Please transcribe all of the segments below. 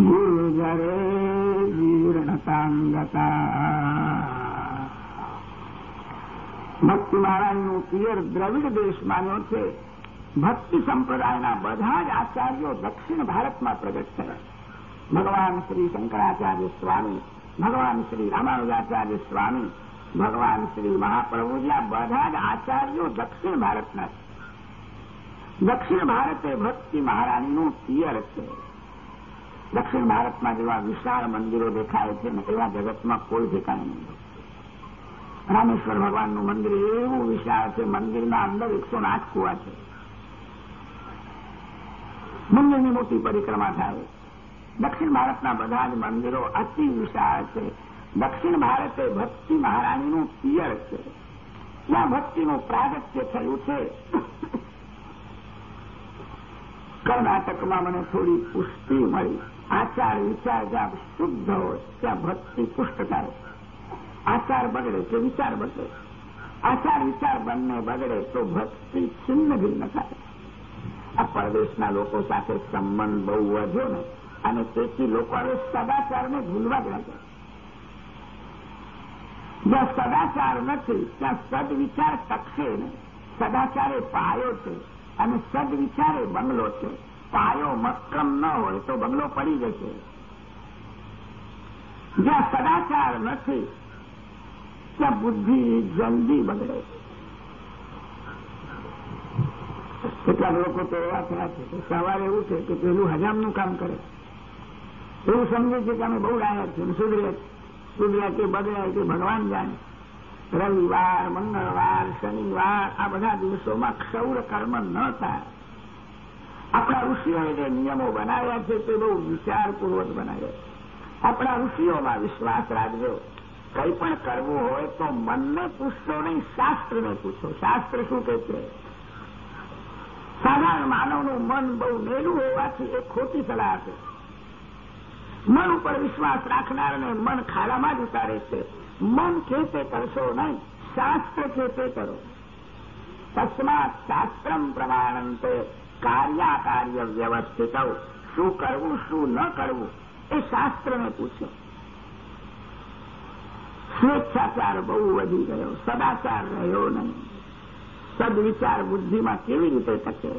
ગુરુજરે ભક્તિ મહારાજનું પિયર દ્રવિડ દેશમાંનો છે ભક્તિ સંપ્રદાયના બધા જ આચાર્યો દક્ષિણ ભારતમાં પ્રગટ થયા ભગવાન શ્રી શંકરાચાર્ય સ્વામી ભગવાન શ્રી રામાનુજાચાર્ય સ્વામી ભગવાન શ્રી મહાપ્રભુજી આ બધા જ આચાર્યો દક્ષિણ ભારતના દક્ષિણ ભારત ભક્તિ મહારાણીનું પિયર છે દક્ષિણ ભારતમાં જેવા વિશાળ મંદિરો દેખાય છે ને એવા જગતમાં કોઈ ઠેકાણે નહીં. રામેશ્વર ભગવાનનું મંદિર એવું વિશાળ છે, મંદિરના અંદર એકસો આઠ કુવા છે. મંદિરની મોટી પરિક્રમા થાય. દક્ષિણ ભારતના બધા જ મંદિરો અતિ વિશાળ છે. દક્ષિણ ભારત ભક્તિ મહારાણીનું પિયર છે. ત્યાં ભક્તિનું પ્રાગત્ય થયું છે. કર્ણાટકમાં મને થોડી પુષ્ટિ મળી. આચાર, વિચાર જ્યાં શુદ્ધ હોય, ત્યાં ભક્તિ પુષ્ટકાર આચાર બગડે તો વિચાર બગડે? આચાર, વિચાર બંને બગડે તો ભક્તિ છિન્ન ભિન્ન થાય. આ પરદેશના લોકો સાથે સંબંધ બહુ વધ્યો ને, અને તેથી લોકો હવે સદાચારને ભૂલવા જ લાગ્યા. જ્યાં સદાચાર નથી, ત્યાં સદવિચાર ટકશે ને સદાચારે પાયો છે અને સદવિચારે બંગલો છે. પાયો મક્કમ ન હોય તો બંગલો પડી જશે. જ્યાં સદાચાર નથી, ત્યાં બુદ્ધિ જલ્દી બગડે. કેટલાક લોકો તો એવા થયા છે કે સવારે છે કે પેલું હજામનું કામ કરે. એવું સમજે છે કે અમે બહુ ડાયા છીએ. સુધરે સુધર્યા કે બગડ્યા કે ભગવાન જાણે. રવિવાર, મંગળવાર, શનિવાર, આ બધા દિવસોમાં ક્ષૌર કર્મ ન થાય. આપણા ઋષિઓએ જે નિયમો બનાવ્યા છે તે બહુ વિચારપૂર્વક બનાવ્યા આપણા ઋષિઓમાં વિશ્વાસ રાખજો. કંઈ પણ કરવું હોય તો મનને પૂછશો નહીં, શાસ્ત્રને પૂછો. શાસ્ત્ર શું કહે છે? સાધારણ માનવનું મન બહુ મેલું હોવાથી એ ખોટી સલાહ આપે મન ઉપર વિશ્વાસ રાખનારને મન ખાડામાં જ ઉતારે છે. મન કે તે કરશો નહીં, શાસ્ત્ર કે તે કરો. તસ્માત શાસ્ત્રમ પ્રમાણંતે કાર્યાકાર્ય વ્યવસ્થિત શું કરવું, શું ન કરવું? એ શાસ્ત્રને પૂછો. સ્વેચ્છાચાર બહુ વધી ગયો. સદાચાર રહ્યો નહીં. સદવિચાર બુદ્ધિમાં કેવી રીતે ટકે?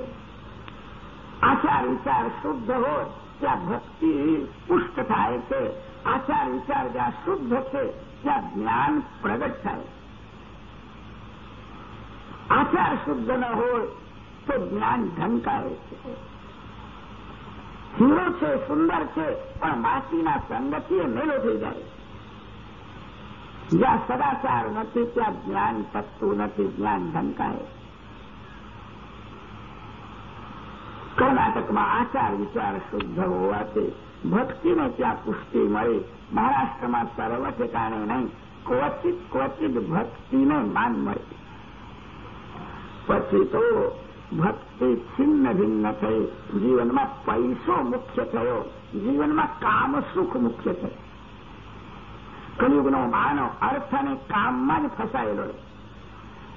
આચાર વિચાર શુદ્ધ હોય, ત્યાં ભક્તિ પુષ્ટ થાય છે. આચાર વિચાર જ્યાં શુદ્ધ છે, ત્યાં જ્ઞાન પ્રગટ થાય. આચાર શુદ્ધ ન હોય તો જ્ઞાન ઢંકાવે છે. હીરો છે, સુંદર છે, પણ માસીના સંગતિએ મેળો થઈ જાય જ્યાં સદાચાર નથી, ત્યાં જ્ઞાન ટકતું નથી, જ્ઞાન ઢંકાય કર્ણાટકમાં આચાર વિચાર શુદ્ધ હોવાથી ભક્તિને ત્યાં પુષ્ટિ મળી. મહારાષ્ટ્રમાં સર્વ ઠેકાણે નહીં, ક્વચિત ક્વચિત ભક્તિને માન મળી. પછી તો ભક્તિ છિન્ન ભિન્ન થઈ જીવનમાં પૈસો મુખ્ય થયો જીવનમાં કામ સુખ મુખ્ય થયું કલયુગનો માનવ અર્થ અને કામમાં જ ફસાયેલો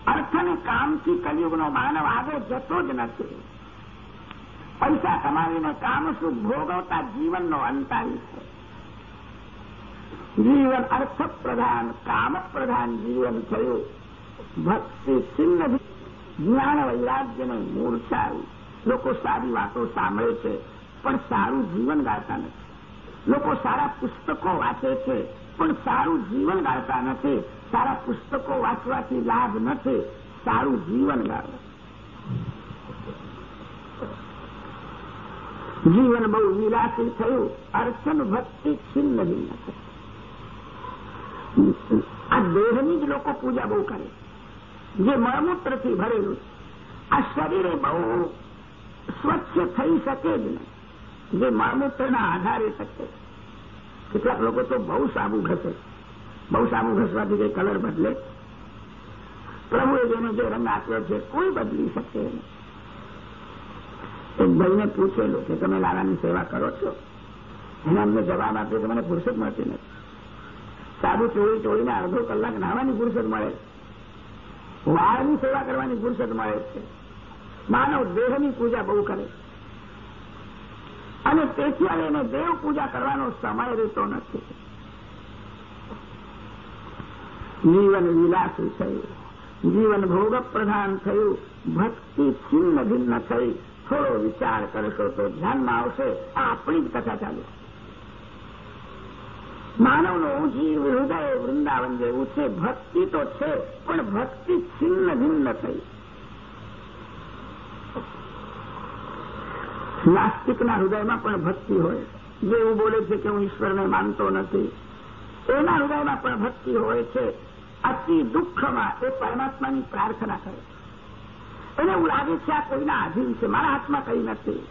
અર્થ અને કામથી કલયુગનો માનવ આગળ જતો જ નથી પૈસા કમાવીને કામ સુખ ભોગવતા જીવનનો અંતારી છે જીવન અર્થ પ્રધાન કામ પ્રધાન જીવન થયું ભક્તિ છિન્ન જ્ઞાન વૈરાગ્યને મૂળ સારું. લોકો સારી વાતો સાંભળે છે, પણ સારું જીવન ગાળતા નથી. લોકો સારા પુસ્તકો વાંચે છે, પણ સારું જીવન ગાળતા નથી. સારા પુસ્તકો વાંચવાથી લાભ નથી, સારું જીવન ગાળો જીવન બહુ નિરાશી થયું, અર્ચન ભક્તિ છિન્ન ભિન્ન આ દેહની જ લોકો પૂજા બહુ કરે જે મળમૂત્રથી ભરેલું આ શરીરે બહુ સ્વચ્છ થઈ શકે જ નહીં. જે મળમૂત્રના આધારે શકે. કેટલાક લોકો તો બહુ સાબુ ઘસે. બહુ સાબુ ઘસવાથી જે કલર બદલે. પ્રભુએ જેને જે રંગ આપ્યો છે, કોઈ બદલી શકે નહીં. એક ભાઈને પૂછેલું કે તમે લાલાની સેવા કરો છો? એને અમને જવાબ આપ્યો કે મને ફુરસદ મળતી નથી. સાબુ ચોળી ચોળીને અડધો કલાક નાવાની ફુરસદ મળે. વાળની સેવા કરવાની ફુરસદ મળે છે. માનવ દેહની પૂજા બહુ કરે. અને તેથી હવે એને દેવ પૂજા કરવાનો સમય રહેતો નથી. જીવન વિલાસી થયું જીવન ભોગ પ્રધાન થયું. ભક્તિ છિન્ન ભિન્ન થઈ. થોડો વિચાર કરશો તો ધ્યાનમાં આવશે. આ આપણી જ કથા ચાલુ. માનવનું જીવ હૃદય વૃંદાવન જેવું છે ભક્તિ તો છે, પણ ભક્તિ છિન્ન ભિન્ન થઈ. નાસ્તિકના હૃદયમાં પણ ભક્તિ હોય. જે એવું બોલે છે કે હું ઈશ્વરને માનતો નથી, એના હૃદયમાં પણ ભક્તિ હોય છે. અતિ દુઃખમાં એ પરમાત્માની પ્રાર્થના કરે એને એવું લાગે છે આ કોઈના આધીન છે, મારા હાથમાં કંઈ નથી.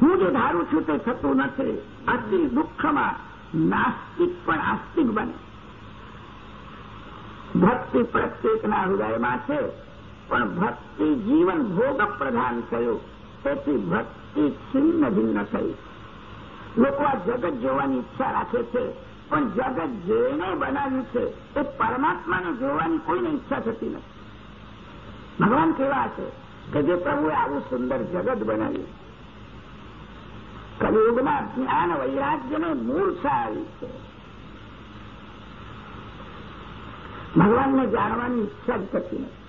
હું જે ધારું છું તે થતું નથી. અતિ દુઃખમાં નાસ્તિક પણ આસ્તિક બને ભક્તિ પ્રત્યેકના હૃદયમાં છે પણ ભક્તિ જીવન ભોગ પ્રધાન થયું તેથી ભક્તિ છિન્ન ભિન્ન થઈ લોકો આ જગત જોવાની ઈચ્છા રાખે છે પણ જગત જેને બનાવ્યું છે એ પરમાત્માને જોવાની કોઈને ઈચ્છા થતી નથી. ભગવાન કેવા છે કે જે પ્રભુએ આવું સુંદર જગત બનાવ્યું. કલિયુગમાં જ્ઞાન વૈરાગ્યને મૂર્છા આવી છે. ભગવાનને જાણવાની ઈચ્છા જ થતી નથી.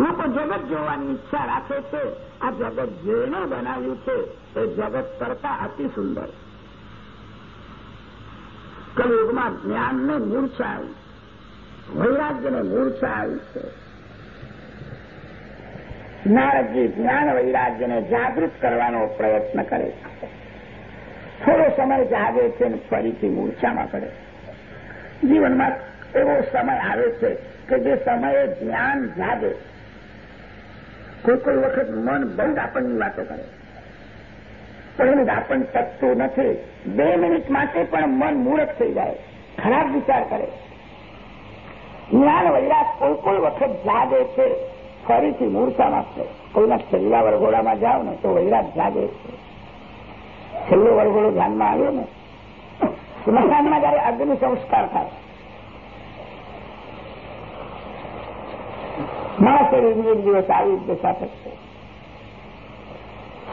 લોકો જગત જોવાની ઈચ્છા રાખે છે, આ જગત જેને બનાવ્યું છે, એ જગત કરતા અતિ સુંદર. કલયુગમાં જ્ઞાનને મૂર્છા આવી વૈરાગ્યને મૂર્છા આવી છે. નારદજી જ્ઞાન વૈરાગ્યને જાગૃત કરવાનો પ્રયત્ન કરે છે. થોડો સમય જાગે છે ને ફરીથી મૂર્છામાં પડે જીવનમાં એવો સમય આવે છે કે જે સમયે જ્ઞાન જાગે. કોઈ કોઈ વખત મન બહુ આપણની વાતો કરે. પણ દાપણ ટકતું નથી. બે મિનિટ માટે પણ મન મૂર્ખ થઈ જાય. ખરાબ વિચાર કરે. જ્ઞાન વૈરાગ કોઈ કોઈ વખત જાગે છે. ફરીથી મૂર્છામાં છે કોઈના છેલ્લા વરઘોડામાં જાઓ ને તો વૈરાગ જાગે છે. છેલ્લો વરઘોડો ધ્યાનમાં આવ્યો ને, સ્મશાનમાં જયારે અગ્નિ સંસ્કાર થાય. માણસ એક દિવસ આવી દશા થશે.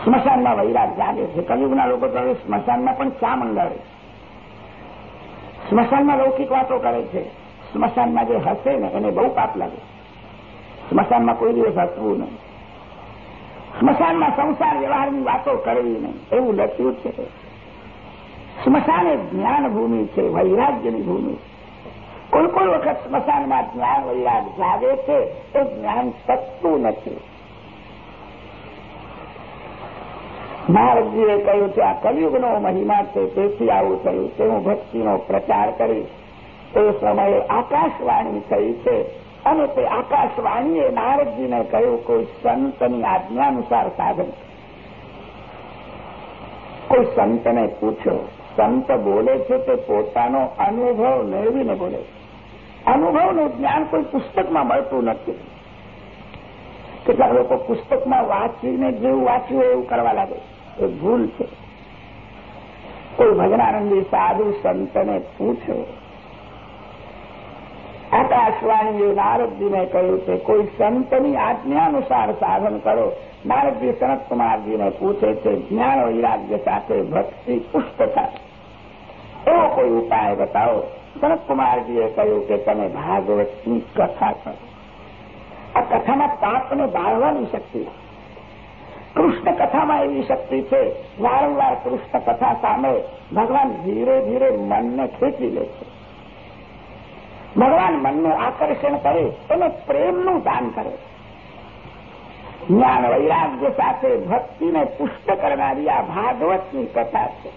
સ્મશાનમાં વૈરાગ જાગે છે. કયુગના લોકો તો હવે સ્મશાનમાં પણ ચા મંગાવે સ્મશાનમાં લૌકિક વાતો કરે છે. સ્મશાનમાં જે હસે ને, એને બહુ પાપ લાગે સ્મશાનમાં કોઈ દિવસ હસવું નહીં. સ્મશાનમાં સંસાર વ્યવહારની વાતો કરવી નહીં. એવું લખ્યું છે. સ્મશાન એ જ્ઞાન ભૂમિ છે, વૈરાગ્યની ભૂમિ. કોઈ કોઈ વખત સ્મશાનમાં જ્ઞાન, વૈરાગ જાગે છે, એ જ્ઞાન ટકતું નથી. નારદજીએ કહ્યું છે આ કલયુગનો મહિમા છે, તેથી આવું થયું તે હું ભક્તિનો પ્રચાર કરીશ. એ સમયે આકાશવાણી થઈ છે. અને તે આકાશવાણીએ નારદજીને કહ્યું, કોઈ સંતની આજ્ઞાનુસાર સાધન. કોઈ સંતને પૂછ્યો સંત બોલે છે તે પોતાનો અનુભવ મેળવીને બોલે અનુભવનું જ્ઞાન કોઈ પુસ્તકમાં મળતું નથી. કેટલાક લોકો પુસ્તકમાં વાંચીને જેવું વાંચ્યું એવું કરવા લાગે. એ ભૂલ છે. કોઈ ભજનાનંદી સાધુ સંતને પૂછ્યો આકાશવાણીએ નારદજીને કહ્યું છે, કોઈ સંતની આજ્ઞાનુસાર સાધન કરો. નારદજી સનત કુમારજીને પૂછે છે, જ્ઞાન વૈરાગ્ય સાથે ભક્તિ પુષ્ટ થાય. એવો કોઈ ઉપાય બતાવો? સનત કુમારજીએ કહ્યું કે, તમે ભાગવતની કથા કરો. આ કથામાં પાપને બાળવાની શક્તિ કૃષ્ણ કથામાં એવી શક્તિ છે, વારંવાર કૃષ્ણ કથા સામે ભગવાન ધીરે ધીરે મનને ખેંચી લે છે. ભગવાન મનનું આકર્ષણ કરે અને પ્રેમનું દાન કરે. જ્ઞાન વૈરાગ્ય સાથે ભક્તિને પુષ્ટ કરનારી આ ભાગવતની કથા છે.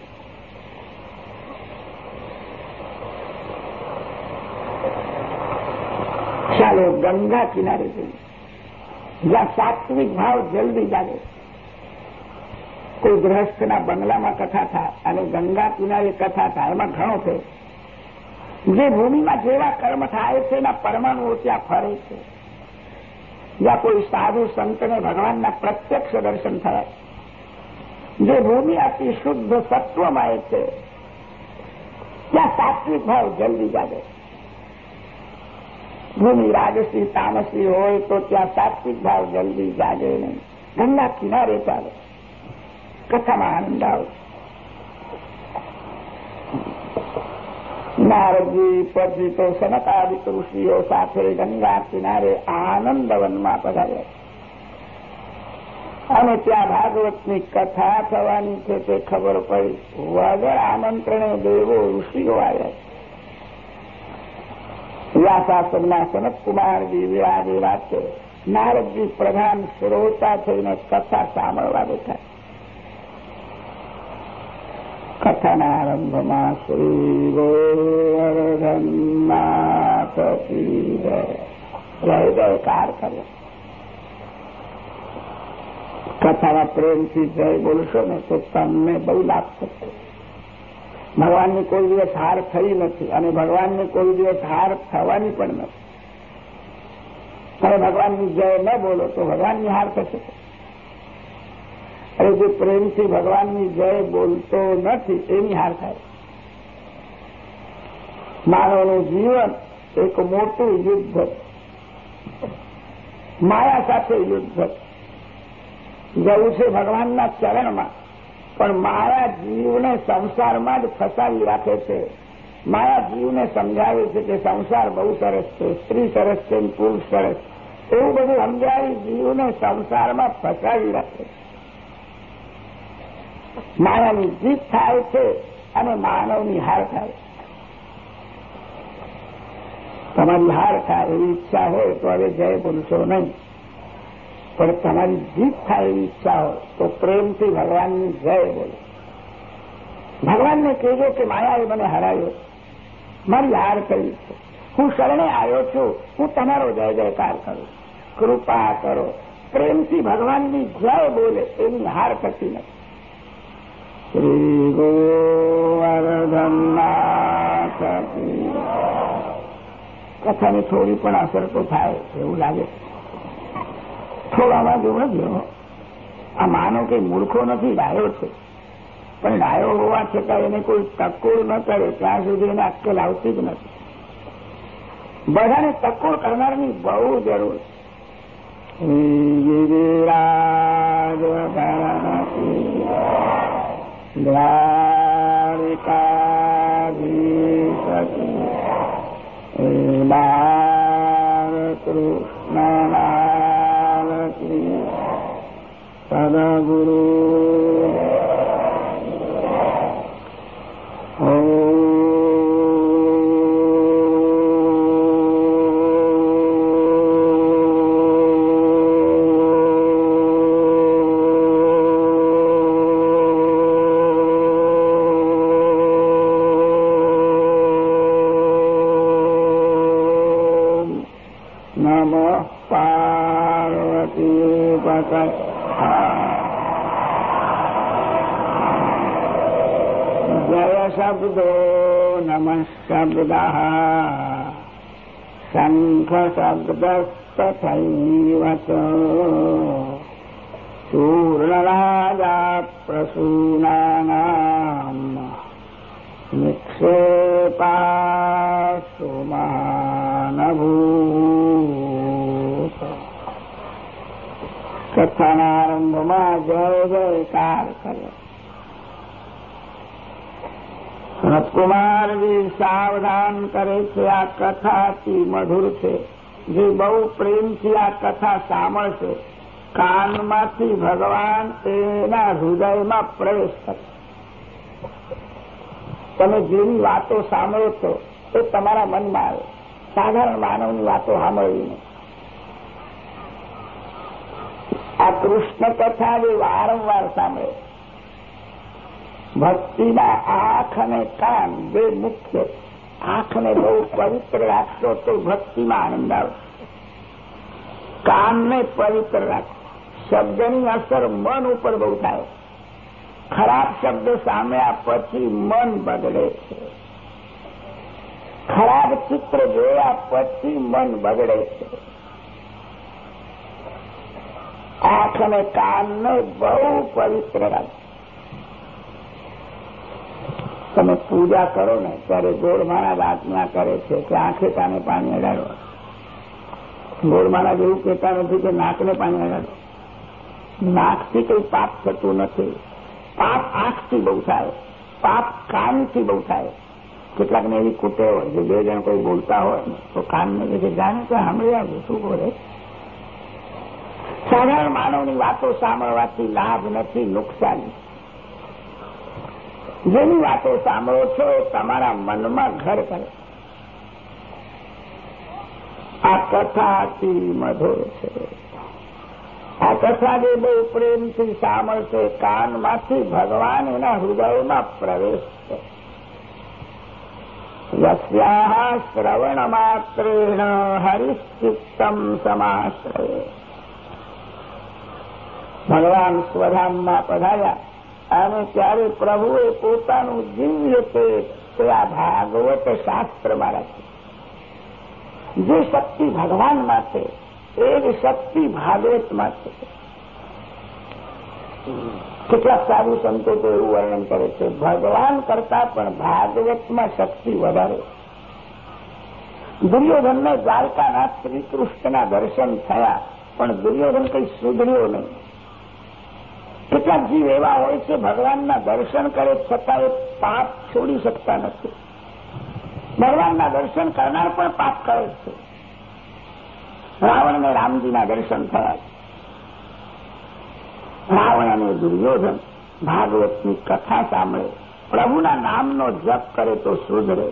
ચાલો ગંગા કિનારે જઈએ. જ્યાં સાત્વિક ભાવ જલ્દી જાગે. કોઈ ગ્રહસ્થના બંગલામાં કથા થાય અને ગંગા કિનારે કથા થાય, એમાં ઘણો થયો જે ભૂમિમાં જેવા કર્મ થાય છે, એના પરમાણુઓ ત્યાં ફરે છે. જ્યાં કોઈ સાધુ સંતને ભગવાનના પ્રત્યક્ષ દર્શન થાય. જે ભૂમિ અતિ શુદ્ધ સત્વમય છે, ત્યાં સાત્વિક ભાવ જલ્દી જાગે. ભૂમિ રાજસી, તામસી હોય તો ત્યાં સાત્વિક ભાવ જલ્દી જાગે નહીં. ગંગા કિનારે ચાલે. કથામાં આનંદ આવે. નારદજી પછી તો સનકાદિક ઋષિઓ સાથે ગંગા કિનારે આનંદવનમાં પધાર્યા અને ત્યાં ભાગવતની કથા થવાની છે તે ખબર પડી વગર આમંત્રણે દેવો ઋષિઓ આવ્યા વ્યાસાશ્રમના સનતકુમારજી વિરાજેલા છે નારદજી પ્રધાન શ્રોતા થઈને કથા સાંભળવા બેઠા કથાના આરંભમાં શ્રી કથામાં પ્રેમથી જય બોલશો ને તો તમને બહુ લાભ થશે ભગવાનની કોઈ દિવસ હાર થઈ નથી અને ભગવાનની કોઈ દિવસ હાર થવાની પણ નથી તમે ભગવાનની જય ન બોલો તો ભગવાનની હાર થશે અરે જે પ્રેમથી ભગવાનની જય બોલતો નથી, એની હાર થાય. માનવનું જીવન એક મોટું યુદ્ધ. માયા સાથે યુદ્ધ. જવું છે ભગવાનના ચરણમાં, પણ માયા જીવને સંસારમાં જ ફસાવી રાખે છે. માયા જીવને સમજાવે છે કે સંસાર બહુ સરસ છે, સ્ત્રી સરસ છે, પુરુષ સરસ એવું બધું સમજાવી જીવને સંસારમાં ફસાવી રાખે છે. માયાની જીત થાય છે અને માનવની હાર થાય. તમારી હાર થાય એવી ઈચ્છા હોય તો હવે જય બોલશો નહીં. પણ તમારી જીત થાય એવી ઈચ્છા હોય તો પ્રેમથી ભગવાનની જય બોલો. ભગવાનને કહેજો કે માયાએ મને હરાયો મારી હાર કરી છે. હું શરણે આવ્યો છું. હું તમારો જય જયકાર કરું. કૃપા કરો. પ્રેમથી ભગવાનની જય બોલે. એની હાર થતી નથી. કથાની થોડી પણ અસર તો થાય, એવું લાગે. થોડામાં જેવું આ માનો કે મૂર્ખો નથી, ડાયો છે. પણ ડાયો હોવા છતાં એને કોઈ ટકોર ન કરે, ત્યાં સુધી એને અક્કલ આવતી જ નથી. બધાને ટકોર કરનારની બહુ જરૂર છે. ગિરિરાજ દ્વારિકાધીશકી બાળ કૃષ્ણ સદગુરુ તથૈવ ચૂર્ણરાજા પ્રસૂનાનામ. નિક્ષેપાસુ મહાનભૂત કથાના આરંભમાં જય જયકાર કર્યો સનતકુમારજી સાવધાન કરે છે, આ કથા અતિ મધુર છે. જે બહુ પ્રેમથી આ કથા સાંભળશે, કાનમાંથી ભગવાન એના હૃદયમાં પ્રવેશ કરે. તમે જેવી વાતો સાંભળો છો, એ તમારા મનમાં આવે. સાધારણ માનવની વાતો સાંભળવી આ કૃષ્ણ કથા જે વારંવાર સાંભળે ભક્તિના આંખ અને કાન બે મુખ્ય આંખને બહુ પવિત્ર રાખશો તો ભક્તિમાં આનંદ આવશે કાનને પવિત્ર રાખો. શબ્દની અસર મન ઉપર બહુ થાય. ખરાબ શબ્દ સામે પછી મન બગડે છે. ખરાબ ચિત્ર જોયા પછી મન બગડે છે. આંખ અને કાનને બહુ પવિત્ર રાખો તમે પૂજા કરો ને, ત્યારે ગોળમાળા વાતના કરે છે કે આંખે કાને પાણી અડાડો. ગોળમાળા જેવું કહેતા નથી કે નાકને પાણી અડાડો. નાકથી કંઈ પાપ થતું નથી. પાપ આંખથી બહુ થાય. પાપ કાનથી બહુ થાય. કેટલાકને એવી કૂટે હોય જે બે જણ કોઈ બોલતા હોય તો કાનને કે જાણે તો સાંભળી આવ્યું શું બોલે? સાધારણ માનવની વાતો સાંભળવાથી લાભ નથી, નુકસાન. જેની વાતો સાંભળો છો તમારા મનમાં ઘર કરે. આ કથા અતિ મધુર છે. આ કથા જે બહુ પ્રેમથી સાંભળશે, કાનમાંથી ભગવાન એના હૃદયમાં પ્રવેશ છે. યસ્યા શ્રવણ માત્રેણ હરિશ્ચિત્તમ સમાશ્રય. ભગવાન સ્વધામમાં પધાર્યા. અને ત્યારે પ્રભુએ પોતાનું દિવ્ય તે આ ભાગવત શાસ્ત્રમાં રાખ્યું. જે શક્તિ ભગવાનમાં છે, એ જ શક્તિ ભાગવતમાં છે. કેટલાક સાધુ સંતો તો એવું વર્ણન કરે છે, ભગવાન કરતા પણ ભાગવતમાં શક્તિ વધારે. દુર્યોધનને દ્વારકાનાથ શ્રી કૃષ્ણના દર્શન થયા, પણ દુર્યોધન કંઈ સુધર્યો નહીં. કેટલાક જીવ એવા હોય છે, ભગવાનના દર્શન કરે છતાં એ પાપ છોડી શકતા નથી. ભગવાનના દર્શન કરનાર પણ પાપ કરે છે. રાવણને રામજીના દર્શન થયા રાવણ અને દુર્યોધન ભાગવતની કથા સાંભળે. પ્રભુના નામનો જપ કરે તો સુધરે.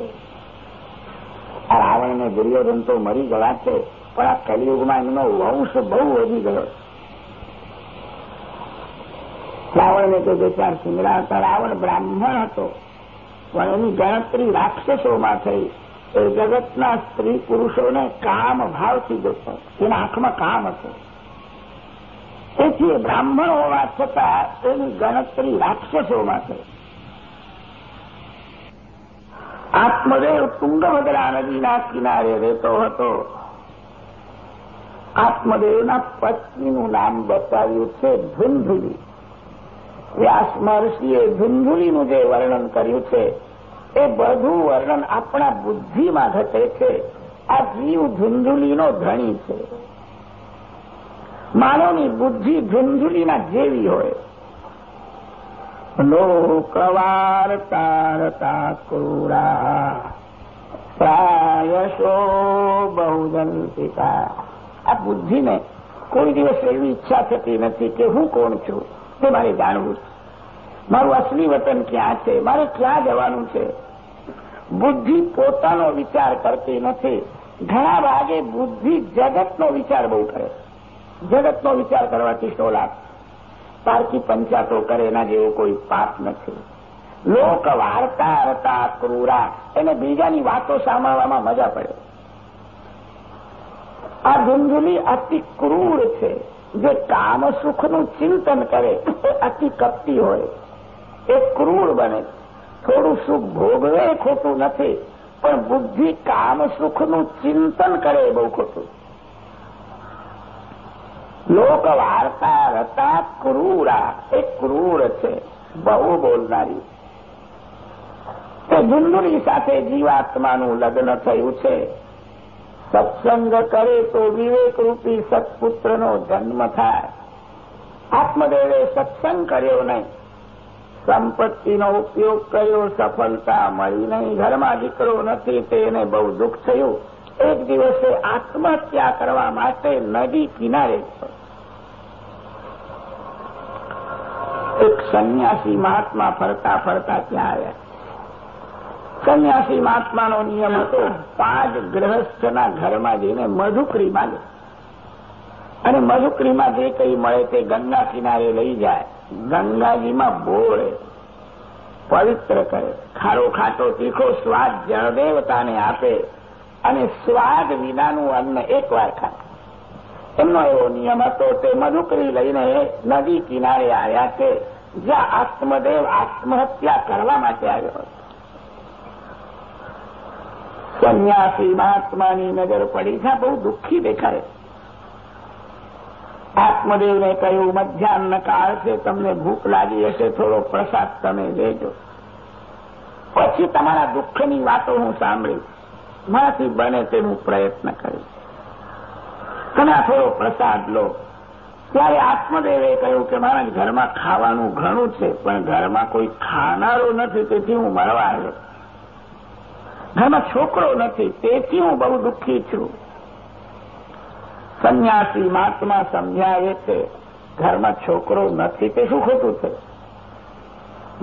આ રાવણ અને દુર્યોધન તો મરી ગયા છે, પણ આ કલિયુગમાં એમનો વંશ બહુ વધી ગયો રાવણને તો બે ચાર સિંગડા હતા, રાવણ બ્રાહ્મણ હતો. પણ એની ગણતરી રાક્ષસોમાં થઈ. એ જગતના સ્ત્રી પુરુષોને કામ ભાવથી જતો એના આંખમાં કામ હતો. તેથી બ્રાહ્મણ હોવા છતાં એની ગણતરી રાક્ષસોમાં થઈ. આત્મદેવ તુંગભદ્રા નદીના કિનારે રહેતો હતો. આત્મદેવના પત્નીનું નામ બતાવ્યું છે ધુંધુલી વ્યાસ મહર્ષિએ ધુંધુલીનું જે વર્ણન કર્યું છે, એ બધું વર્ણન આપણા બુદ્ધિમાં ઘટે છે. આ જીવ ધુંધુલીનો ધણી છે. માનવની બુદ્ધિ ધુંધુલીના જેવી હોય. લોકવાર્તારતા ક્રૂરા. પ્રાયશો બહુદંતિકા આ બુદ્ધિને કોઈ દિવસ એવી ઈચ્છા થતી નથી કે હું કોણ છું? તે મારે જાણવું છે. મારું અસલી વતન ક્યાં છે? મારે ક્યાં જવાનું છે? બુદ્ધિ પોતાનો વિચાર કરતી નથી. ઘણા ભાગે બુદ્ધિ જગતનો વિચાર બહુ કરે જગતનો વિચાર કરવાથી શો લાભ? પારકી પંચાતો કરે, એના જેવો કોઈ પાપ નથી. લોક વાર્તા અર્તા ક્રૂરા. એને બીજાની વાતો સાંભળવામાં મજા પડે. આ ધુંધુલી અતિ ક્રૂર છે. જે કામ સુખનું ચિંતન કરે અતિ કપટી હોય. એ ક્રૂર બને. થોડું સુખ ભોગવે ખોટું નથી, પણ બુદ્ધિ કામ સુખનું ચિંતન કરે બહુ ખોટું. લોક વાર્તા રતા ક્રૂરા. એ ક્રૂર છે, બહુ બોલનારી. તે ધુંદુરી સાથે જીવાત્માનું લગ્ન થયું છે. સત્સંગ કરે તો વિવેકરૂપી સત્પુત્રનો જન્મ થાય. આત્મદેવે સત્સંગ કર્યો નહીં. સંપત્તિનો ઉપયોગ કર્યો, સફળતા મળી નહીં. ઘરમાં દીકરો નથી તેને બહુ દુઃખ થયું. એક દિવસે આત્મહત્યા કરવા માટે નદી કિનારે એક સંન્યાસી મહાત્મા ફરતા ફરતા ત્યાં આવ્યા. સંન્યાસી મહાત્માનો નિયમ હતો, પાંચ ગ્રહસ્થના ઘરમાં જઈને મધુકરી માંગે. અને મધુકરીમાં જે કંઈ મળે તે ગંગા કિનારે લઈ જાય. ગંગાજીમાં બોળે પવિત્ર કરે. ખારો ખાટો તીખો સ્વાદ જળદેવતાને આપે અને સ્વાદ વિનાનું અન્ન એકવાર ખાય. એમનો એવો નિયમ હતો, તે મધુકરી લઈને નદી કિનારે આવ્યા છે જ્યાં આત્મદેવ આત્મહત્યા કરવા માટે આવ્યો હતો. સંન્યાસી મહાત્માની નજર પડી. છે બહુ દુઃખી દેખાય. આત્મદેવને કહ્યું, મધ્યાહન કાળ છે, તમને ભૂખ લાગી હશે, થોડો પ્રસાદ તમે લેજો. પછી તમારા દુઃખની વાતો હું સાંભળીશ. મારાથી બને તેનું પ્રયત્ન કરીશ. તમે થોડો પ્રસાદ લો. ત્યારે આત્મદેવે કહ્યું કે, મારા ઘરમાં ખાવાનું ઘણું છે, પણ ઘરમાં કોઈ ખાનારો નથી, તેથી હું મળવા આવ્યો. ઘરમાં છોકરો નથી, તેથી હું બહુ દુઃખી છું. સંન્યાસી મહાત્મા સમજાવે છે, ઘરમાં છોકરો નથી, તે શું ખોટું છે?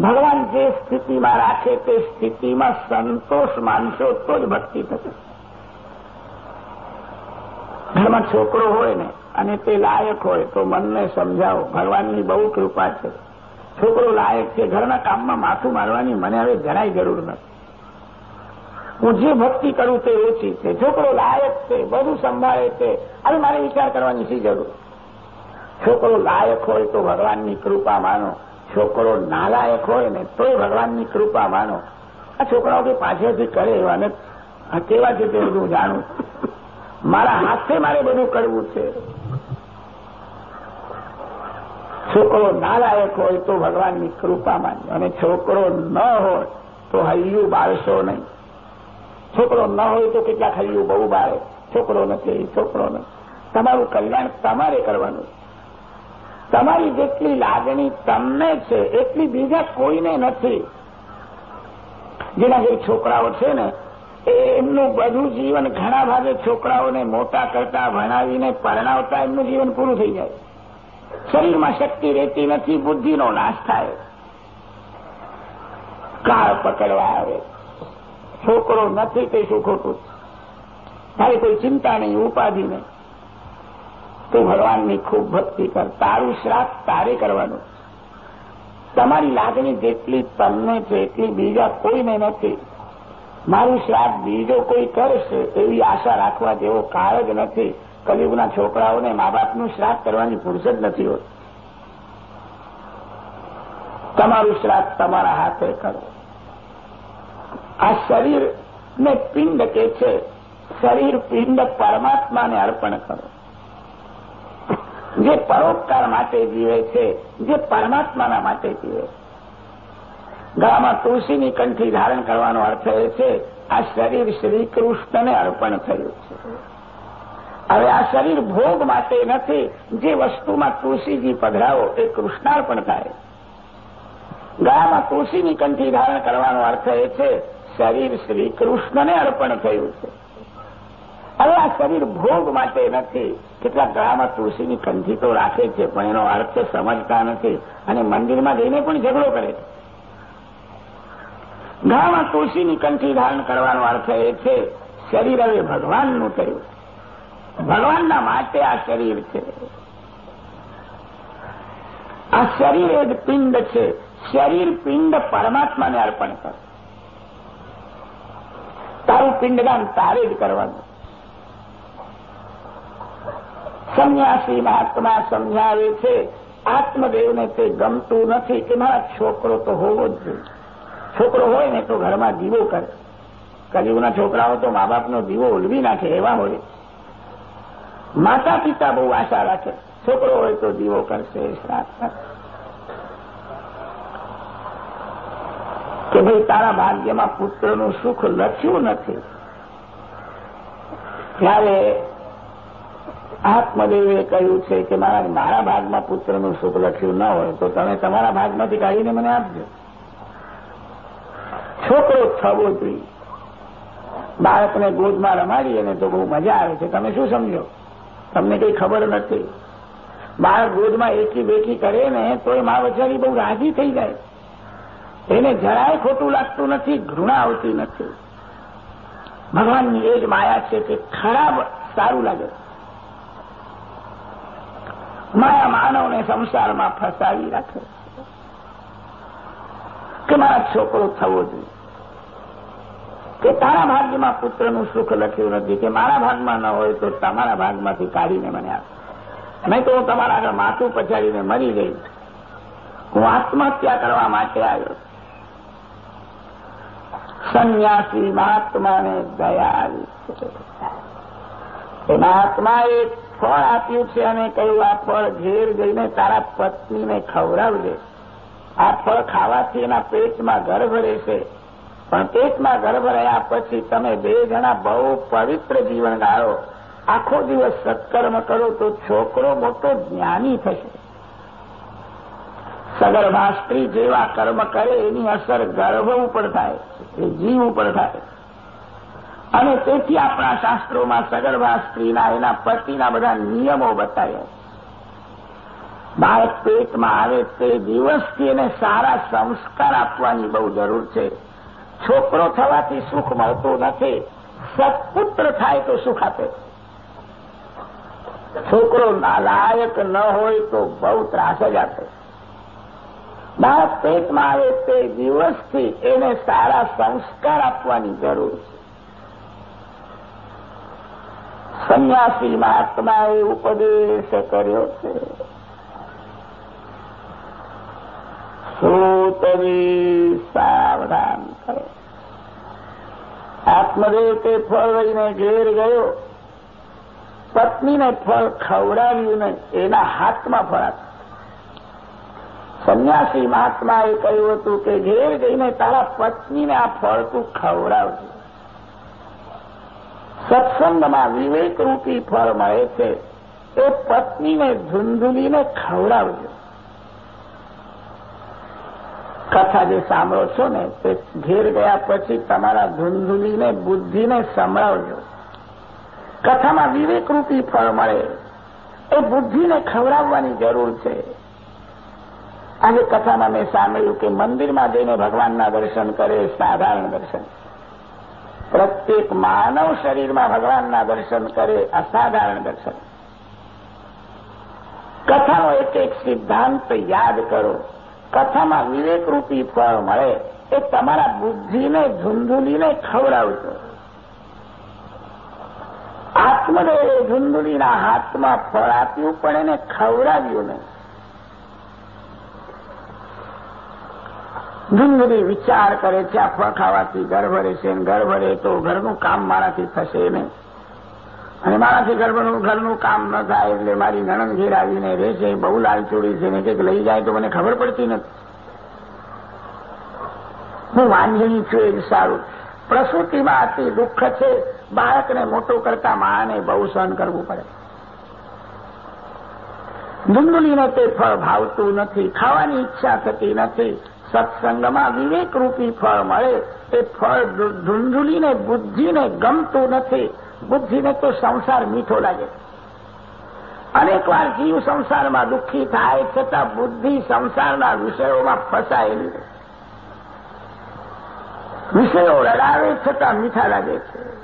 ભગવાન જે સ્થિતિમાં રાખે તે સ્થિતિમાં સંતોષ માનશો તો જ ભક્તિ થશે. ઘરમાં છોકરો હોય ને, અને તે લાયક હોય, તો મનને સમજાવો, ભગવાનની બહુ કૃપા છે. છોકરો લાયક છે, ઘરના કામમાં માથું મારવાની મને હવે જરાય જરૂર નથી. હું જે ભક્તિ કરું તે ઓછી છે, છોકરો લાયક છે, બધું સંભાળે છે. હવે મારે વિચાર કરવાની શી જરૂર? છોકરો લાયક હોય તો ભગવાનની કૃપા માનો. છોકરો નાલાયક હોય ને તોય ભગવાનની કૃપા માનો. આ છોકરાઓ કે પાછળથી કરે અને કેવા છે તે બધું જાણું. મારા હાથે મારે બધું કરવું છે. છોકરો નાલાયક હોય તો ભગવાનની કૃપા માની. અને છોકરો ન હોય તો હૈયું બાળશો નહીં. છોકરો ન હોય તો કેટલા હૈયું બહુ બાળે છોકરો નથી છોકરો નથી. તમારું કલ્યાણ તમારે કરવાનું તમારી જેટલી લાગણી તમને છે, એટલી બીજા કોઈને નથી. જેના જે છોકરાઓ છે ને એમનું બધું જીવન ઘણા ભાગે છોકરાઓને મોટા કરતા ભણાવીને પરણાવતા એમનું જીવન પૂરું થઈ જાય. શરીરમાં શક્તિ રહેતી નથી, બુદ્ધિનો નાશ થાય. કાળ પકડવા આવે. છોકરો નથી તે શું ખોટું તારે કોઈ ચિંતા નહીં, ઉપાધિ નહીં. તું ભગવાનની ખૂબ ભક્તિ કર. તારું શ્રાપ તારે કરવાનું તમારી લાગણી જેટલી તમને છે, એટલી બીજા કોઈને નથી. મારું શ્રાપ બીજો કોઈ કરશે એવી આશા રાખવા જેવો કાળ જ નથી. કલયુગના છોકરાઓને મા બાપનું શ્રાપ કરવાની ફુરસદ નથી હોતી. તમારું શ્રાપ તમારા હાથે કરો. આ શરીર પિંડ કે છે, શરીર પિંડ પરમાત્માને અર્પણ કરો. જે પરોપકાર માટે જીવે છે, જે પરમાત્માના માટે જીવે ગળામાં તુલસીની કંઠી ધારણ કરવાનો અર્થ એ છે, આ શરીર શ્રી કૃષ્ણને અર્પણ થયું છે. હવે આ શરીર ભોગ માટે નથી, જે વસ્તુમાં તુલસીજી પધરાવો, એ કૃષ્ણાર્પણ થાય. ગળામાં તુલસીની કંઠી ધારણ કરવાનો અર્થ એ છે શરીર શ્રી કૃષ્ણને અર્પણ થયું છે. હવે આ શરીર ભોગ માટે નથી. કેટલાક ગળામાં તુલસીની કંઠી તો રાખે છે, પણ એનો અર્થ સમજતા નથી અને મંદિરમાં જઈને પણ ઝઘડો કરે છે. ગળામાં તુલસીની કંઠી ધારણ કરવાનો અર્થ એ છે, શરીર હવે ભગવાનનું થયું ભગવાનના માટે આ શરીર છે. આ શરીર એક પિંડ છે. શરીર પિંડ પરમાત્માને અર્પણ કરે તારું પિંડદાન તારે જ કરવાનું. સંન્યાસી મહાત્મા સમજાવે છે, આત્મદેવને તે ગમતું નથી કે મારા છોકરો તો હોવો જ જોઈએ. છોકરો હોય ને તો ઘરમાં દીવો કરે. કલયુગના છોકરાઓ તો મા બાપનો દીવો ઉલવી નાખે, એવા હોય. માતા પિતા બહુ આશા રાખે. છોકરો હોય તો દીવો કરશે, શ્રાદ્ધ કરશે. કે ભાઈ, તારા ભાગ્યમાં પુત્રનું સુખ લખ્યું નથી. ત્યારે આત્મદેવે કહ્યું છે કે મારા મારા ભાગમાં પુત્રનું સુખ લખ્યું ન હોય તો તમે તમારા ભાગમાંથી કાઢીને મને આપજો. છોકરો થવો જોઈએ. બાળકને ગોદમાં રમાડીએ ને તો બહુ મજા આવે છે. તમે શું સમજો? તમને કઈ ખબર નથી. બાળક ગોદમાં એકી બેકી કરે ને તો એ મા બચારી બહુ રાજી થઈ જાય. એને જરાય ખોટું લાગતું નથી, ઘૃણા આવતી નથી. ભગવાનની એ જ માયા છે કે ખરાબ સારું લાગે. માયા માનવને સંસારમાં ફસાવી રાખે. કે મારા છોકરો થવો જોઈએ. કે તારા ભાગ્યમાં પુત્રનું સુખ લખ્યું નથી, કે મારા ભાગમાં ન હોય તો તમારા ભાગમાંથી કાઢીને મને આપ. નહીં તો હું તમારા આગળ માથું પછાડીને મરી ગઈ હું આત્મહત્યા કરવા માટે આવ્યો સંન્યાસી મહાત્માને દયા આવી છે મહાત્માએ ફળ આપ્યું છે અને કહ્યું આ ફળ ઘેર જઈને તારા પત્નીને ખવડાવજે આ ફળ ખાવાથી એના પેટમાં ગર્ભ રહેશે। પણ પેટમાં ગર્ભ રહ્યા પછી તમે બે જણા બહુ પવિત્ર જીવન ગાળો। આખો દિવસ સત્કર્મ કરો તો છોકરો મોટો જ્ઞાની થશે। સગર્ભા સ્ત્રી જેવા કર્મ કરે, એની અસર ગર્ભ ઉપર થાય એ જીવ ઉપર થાય. અને તેથી આપણા શાસ્ત્રોમાં સગર્ભા સ્ત્રીના એના પતિના બધા નિયમો બતાવ્યા બાળક પેટમાં આવે તે દિવસથી એને સારા સંસ્કાર આપવાની બહુ જરૂર છે. છોકરો થવાથી સુખ મળતું નથી. સત્પુત્ર થાય તો સુખ આપે. છોકરો નાલાયક ન હોય તો બહુ ત્રાસ જ આપે. બાળક પેટમાં આવે તે દિવસથી એને સારા સંસ્કાર આપવાની જરૂર છે. સંન્યાસી મહાત્માએ ઉપદેશ કર્યો છે. શ્રોતવી સાવધાન કરો. આત્મદેવ તે ફળ લઈને ઘેર ગયો, પત્નીને ફળ ખવડાવ્યું ને એના હાથમાં ફળ સંન્યાસી મહાત્માએ કહ્યું હતું કે ઘેર જઈને તારા પત્નીને આ ફળ તું ખવડાવજે. સત્સંગમાં વિવેકરૂપી ફળ મળે છે. એ પત્નીને ધૂંધુલીને ખવડાવજો. કથા જે સાંભળો છો ને, તે ઘેર ગયા પછી તમારા ધૂંધુલીને, બુદ્ધિને સંભળાવજો. કથામાં વિવેકરૂપી ફળ મળે. એ બુદ્ધિને ખવડાવવાની જરૂર છે. આજે કથામાં મેં સાંભળ્યું કે મંદિરમાં જઈને ભગવાનના દર્શન કરે, સાધારણ દર્શન પ્રત્યેક માનવ શરીરમાં ભગવાનના દર્શન કરે, અસાધારણ દર્શન કથાનો એક એક સિદ્ધાંત યાદ કરો. કથામાં વિવેકરૂપી ફળ મળે એ તમારા બુદ્ધિને ઝુંઝુલીને ખવડાવજો. આત્મદેવે ઝુંઝુલીના હાથમાં ફળ આપ્યું, પણ એને ખવડાવ્યું નહીં. ધૂંધુલી વિચાર કરે છે, આ ખાવાથી ઘર છે ઘર તો ઘરનું કામ મારાથી થશે નહીં. અને મારાથી ઘરનું ઘરનું કામ ન થાય એટલે મારી નણંદ ઘેર આવીને રહેશે બહુ લાલચોડી છે ને કંઈક લઈ જાય તો મને ખબર પડતી નથી. હું વાંજણી છું એ સારું. પ્રસૂતિમાં અતિ દુઃખ છે, બાળકને મોટો કરતા માને બહુ સહન કરવું પડે. ધુંદુલીને તે ફળ ભાવતું નથી, ખાવાની ઈચ્છા થતી નથી. સત્સંગમાં વિવેકરૂપી ફળ મળે, એ ફળ ધુંધુલીને, બુદ્ધિને ગમતું નથી. બુદ્ધિને તો સંસાર મીઠો લાગે. અનેક વાર જીવ સંસારમાં દુઃખી થાય, છતાં બુદ્ધિ સંસારના વિષયોમાં ફસાયેલી વિષયો રડાવે, છતાં મીઠા લાગે છે.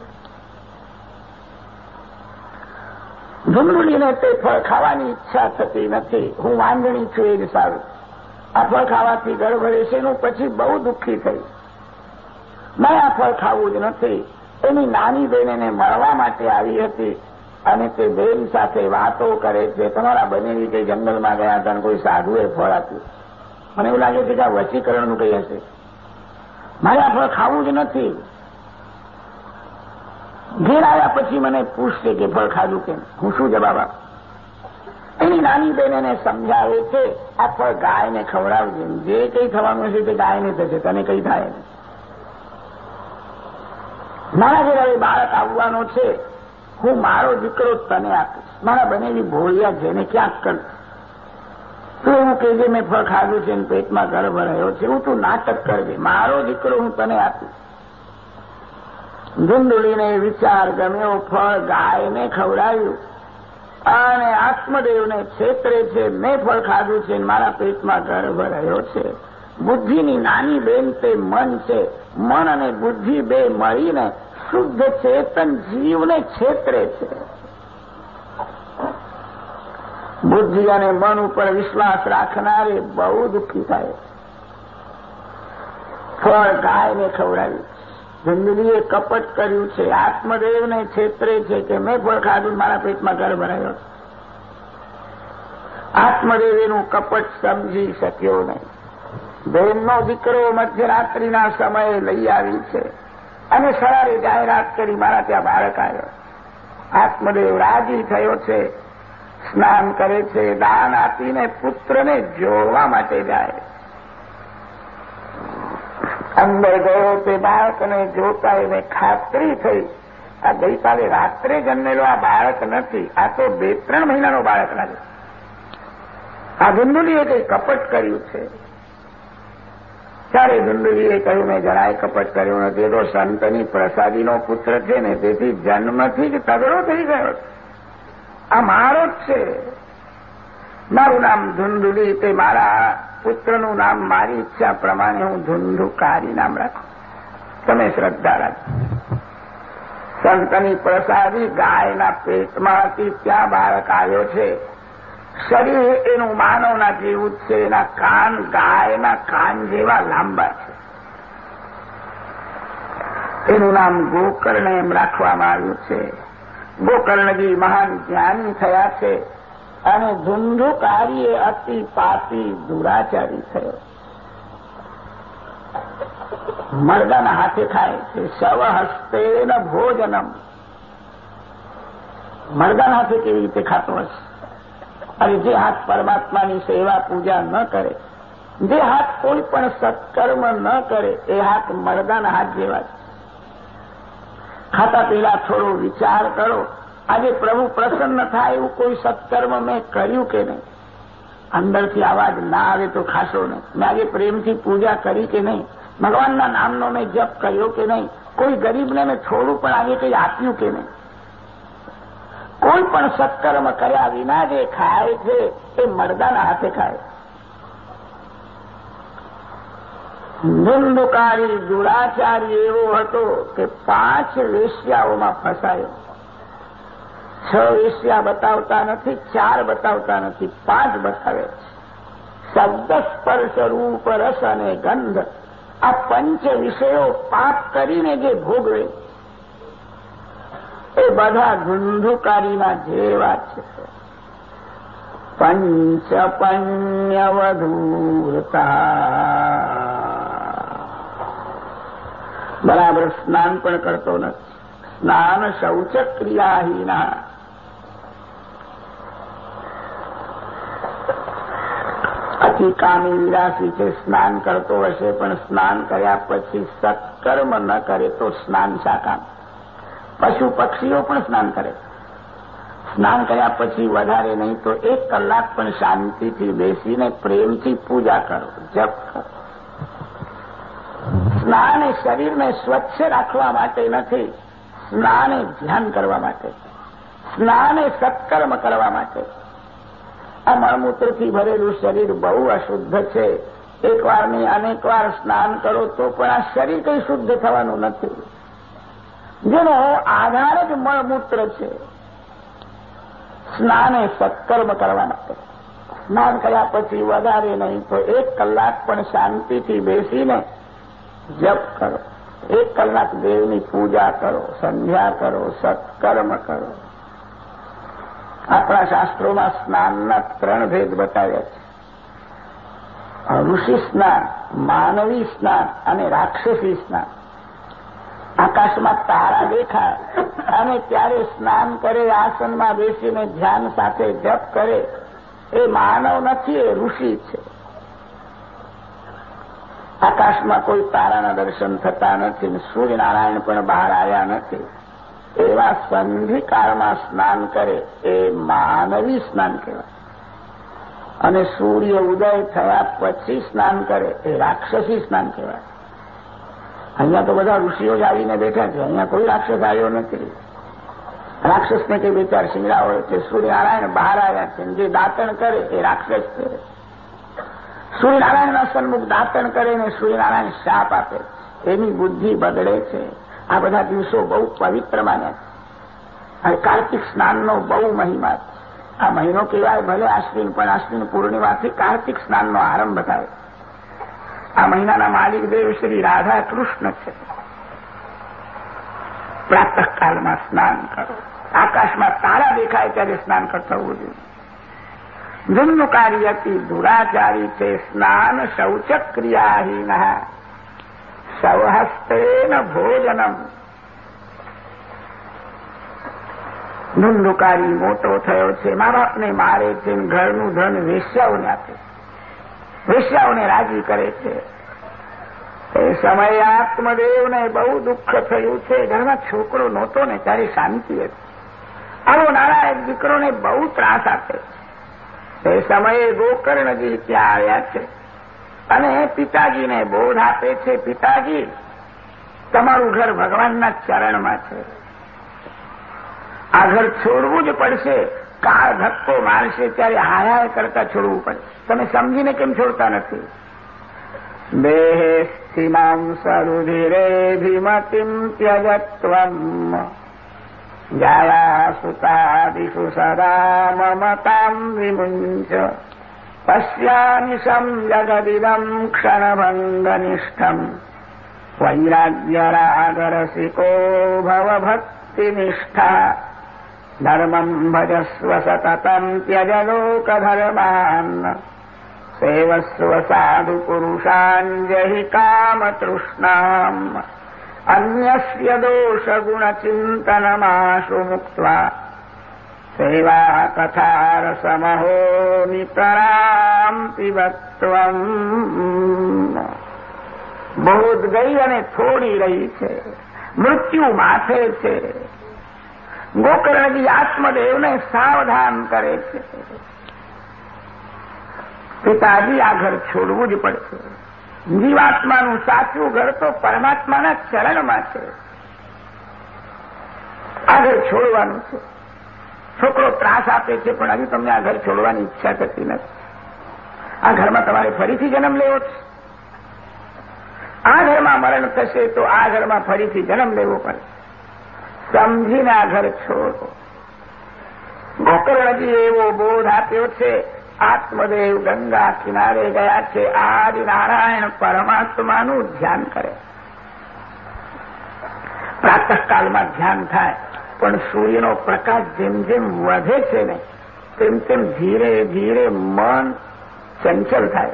ધુંધુલીને તે ફળ ખાવાની ઈચ્છા થતી નથી. હું વાંધણી છું એ જ સારું. આ ફળ ખાવાથી ગડબડે છે એનું પછી બહુ દુઃખી થઈ મેં આ ખાવું જ નથી. એની નાની બેન મળવા માટે આવી હતી અને તે બેન સાથે વાતો કરે છે. તમારા બનેવી કંઈ જંગલમાં ગયા હતા અને કોઈ સાધુએ ફળ આપ્યું. મને એવું લાગે છે કે આ વચીકરણનું કઈ હશે. મારે આ ફળ ખાવું જ નથી. ઘેર આવ્યા પછી મને પૂછશે કે ફળ ખાધું કેમ? હું શું જવાબ આપ? એની નાની બેન એને સમજાવે છે અથવા ગાયને ખવડાવજે. જે કંઈ થવાનું છે તે ગાયને થશે, તને કંઈ થાય મારા ઘેર બાળક આવવાનો છે, હું મારો દીકરો તને આપીશ. મારા બનેલી ભોળિયા જેને ક્યાંક કર. તું એવું કહેજે, મેં ફળ ખાધું છે પેટમાં ગર્ભ રહ્યો છે. એવું તું નાટક કરજે. મારો દીકરો હું તને આપીશ. ધુંધુલીને વિચાર ગમ્યો, ફળ ગાયને ખવડાવ્યું. અને આત્મદેવને છેતરે છે, મેં ફળ ખાધું છે, મારા પેટમાં ગર્ભ રહ્યો છે. બુદ્ધિની નાની બેન તે મન છે. મન અને બુદ્ધિ બે મળીને શુદ્ધ ચેતન જીવને છેતરે છે. બુદ્ધિ અને મન ઉપર વિશ્વાસ રાખનારે બહુ દુઃખી થાય. ફળ ગાયને ખવડાવ્યું જંગલીએ કપટ કર્યું છે, આત્મદેવને છેતરે છે કે મેં ફળ મારા પેટમાં ઘર ભરાયો આત્મદેવ એનું કપટ સમજી શક્યો નહીં. બહેનનો દીકરો મધ્યરાત્રિના સમયે લઈ આવી છે અને સવારે જાહેરાત કરી મારા ત્યાં બાળક આવ્યો. આત્મદેવ રાજી થયો છે, સ્નાન કરે છે, દાન આપીને પુત્રને જોવા માટે જાય. અંદર ગયો તે બાળકને જોતા એને ખાતરી થઈ. આ ગઈકાલે રાત્રે જન્મેલો આ બાળક નથી. આ તો બે ત્રણ મહિનાનો બાળક લાગે આ ધુંડુલીએ કંઈ કપટ કર્યું છે? ત્યારે ધુંડુલીએ કહ્યું, મેં જરાય કપટ કર્યું નથી. તો સંતની પ્રસાદીનો પુત્ર છે ને, તેથી જન્મથી જ તગડો થઈ ગયો આ મારો જ છે. મારું નામ ધુંધુલી તે મારા પુત્રનું નામ મારી ઈચ્છા પ્રમાણે હું ધુંધુકારી નામ રાખું. તમે શ્રદ્ધા રાખો સંતની પ્રસાદી ગાયના પેટમાંથી ત્યાં બાળક આવ્યો છે. શરીર એનું માનવના જેવું છે. એના કાન ગાયના કાન જેવા લાંબા છે. એનું નામ ગોકર્ણ એમ રાખવામાં આવ્યું છે. ગોકર્ણજી મહાન જ્ઞાની થયા છે. અને ધુંધુકારીએ અતિ પાપી દુરાચારી થયો. મરદાના હાથે ખાય છે, શવ ન ભોજનમ. મરદાના હાથે કેવી રીતે ખાતો હશે? અને જે હાથ પરમાત્માની સેવા પૂજા ન કરે, જે હાથ કોઈ પણ સત્કર્મ ન કરે, એ હાથ મરદાના હાથ જેવા છે. ખાતા પહેલા થોડો વિચાર કરો આજે પ્રભુ પ્રસન્ન થાય એવું કોઈ સત્કર્મ મેં કર્યું કે નહીં? અંદરથી અવાજ ના આવે તો ખાશો નહીં. મેં આજે પ્રેમથી પૂજા કરી કે નહીં? ભગવાનના નામનો મેં જપ કર્યો કે નહીં? કોઈ ગરીબને મેં થોડું પણ આજે કંઈ આપ્યું કે નહીં? કોઈ પણ સત્કર્મ કર્યા વિના જે ખાય છે, એ મરદાના હાથે ખાય. નિંદુકારી દુરાચારી એવો હતો કે પાંચ વેશ્યાઓમાં ફસાયો. છ વેશ્યા બતાવતા નથી, ચાર બતાવતા નથી, પાંચ બતાવે શબ્દ સ્પર્શ રૂપ, રસ અને ગંધ, આ પંચ વિષયો પાપ કરીને જે ભોગવે એ બધા ધુંધુકારીના જેવા છે. પંચ બરાબર સ્નાન પણ કરતો નથી. સ્નાન શૌચ ક્રિયાહીના અતિ કામી વિલાસી છે સ્નાન કરતો હશે, પણ સ્નાન કર્યા પછી સત્કર્મ ન કરે તો સ્નાન સાકામ પશુ પક્ષીઓ પણ સ્નાન કરે. સ્નાન કર્યા પછી વધારે નહીં તો એક કલાક પણ શાંતિથી બેસીને પ્રેમથી પૂજા કરો, જપ કરો. સ્નાન એ શરીરને સ્વચ્છ રાખવા માટે નથી, સ્નાન એ ધ્યાન કરવા માટે. સ્નાન એ સત્કર્મ કરવા માટે. આ મળમૂત્રથી ભરેલું શરીર બહુ અશુદ્ધ છે. એક વાર નહીં અનેક સ્નાન કરો તો પણ આ શરીર કંઈ શુદ્ધ થવાનું નથી. જેનો આધાર જ મળમૂત્ર છે. સ્નાને સત્કર્મ કરવા સ્નાન કર્યા પછી વધારે નહીં તો એક કલાક પણ શાંતિથી બેસીને જપ કરો. એક કલાક દેવની પૂજા કરો, સંધ્યા કરો, સત્કર્મ કરો. આપણા શાસ્ત્રોમાં સ્નાનના ત્રણ ભેદ બતાવ્યા છે. ઋષિ સ્નાન, માનવી સ્નાન અને રાક્ષસી સ્નાન. આકાશમાં તારા દેખાય અને ત્યારે સ્નાન કરે, આસનમાં બેસીને ધ્યાન સાથે જપ કરે. એ માનવ નથી, એ ઋષિ છે. આકાશમાં કોઈ તારાના દર્શન થતા નથી સૂર્યનારાયણ પણ બહાર આવ્યા નથી. એવા સંધિકાળમાં સ્નાન કરે, એ માનવી સ્નાન કહેવાય. અને સૂર્ય ઉદય થયા પછી સ્નાન કરે, એ રાક્ષસી સ્નાન કહેવાય. અહીંયા તો બધા ઋષિઓ જ આવીને બેઠા છે, અહીંયા કોઈ રાક્ષસ આવ્યો નથી. રાક્ષસને કે બે ચાર હોય તે સૂર્યનારાયણ બહાર આવ્યા છે, જે દાંતણ કરે, એ રાક્ષસ છે. સૂર્યનારાયણના સન્મુખ દાંતણ કરે ને સૂર્યનારાયણ શાપ આપે. એની બુદ્ધિ બગડે છે. આ બધા દિવસો બહુ પવિત્ર માન્યા અને કાર્તિક સ્નાનનો બહુ મહિમા આ મહિનો કહેવાય ભલે આશ્વિન, પણ આશ્વિન પૂર્ણિમાથી કાર્તિક સ્નાનનો આરંભ થાય. આ મહિનાના માલિક દેવ શ્રી રાધા કૃષ્ણ છે. પ્રાતઃકાલમાં સ્નાન કરો. આકાશમાં તારા દેખાય ત્યારે સ્નાન કરતા હોવું જોઈએ. ધુન્નુકારી કાર્યથી દુરાચારી છે સ્નાન શૌચ ક્રિયાહીન સવહસ્તેન ભોજનમ ધંધુકારી મોટો થયો છે મા બાપને મારે છે ઘરનું ધન વેશ્યાઓને આપે વેશ્યાઓને રાજી કરે છે. એ સમયે આત્મદેવને બહુ દુઃખ થયું છે. ઘરમાં છોકરો નહોતો ને, ત્યારે શાંતિ હતી. આવો નારાયણ દીકરોને બહુ ત્રાસ આપે એ સમયે ગોકર્ણજી ત્યાં આવ્યા છે. અને પિતાજીને બોધ આપે છે, પિતાજી, તમારું ઘર ભગવાનના ચરણમાં છે. આ ઘર છોડવું જ પડશે. કાળ ધક્કો મારશે. ત્યારે હાયા કરતા છોડવું પડશે. તમે સમજીને કેમ છોડતા નથી? દેહે સ્થિમામ સરુધિરે ભીમતિમ ત્યજત્વમ. જાયા સુતાદિષુ સદા મમતામ વિમુંચ पश्यामि संजगदिदम् क्षणभङ्गनिष्ठम् वैराग्यरागरसिको भवभक्तिनिष्ठा धर्मम् भजस्व सततम् त्यजलोकधर्मान् सेवस्व साधुपुरुषाञ्जहि कामतृष्णाम् अन्यस्य दोषगुणचिन्तनमाशु मुक्त्वा સેવા કથારસમહો નિતરામ પીબત્વમ બોધ ગઈ અને છોડી રહી છે મૃત્યુ માથે છે ગોકર્ણજી આત્મદેવને સાવધાન કરે છે પિતાજી આ ઘર છોડવું જ પડશે જીવાત્માનું સાચું ઘર તો પરમાત્માના ચરણમાં છે આ ઘર છોડવાનું છે છોકરો ત્રાસ આપે છે, પણ હજુ તમને આ ઘર છોડવાની ઈચ્છા થતી નથી. આ ઘરમાં તમારે ફરીથી જન્મ લેવો છે. આ ઘરમાં મરણ થશે તો આ ઘરમાં ફરીથી જન્મ લેવો પડે. સમજીને આ ઘર છોડો. ગોકર્ણજી એવો બોધ આપ્યો છે, આત્મદેવ ગંગા કિનારે ગયા છે. આદિ નારાયણ પરમાત્માનું ધ્યાન કરે. પ્રાતઃકાલમાં ધ્યાન થાય. પણ સૂર્યનો પ્રકાશ જેમ જેમ વધે છે ને, તેમ તેમ ધીરે ધીરે મન ચંચલ થાય.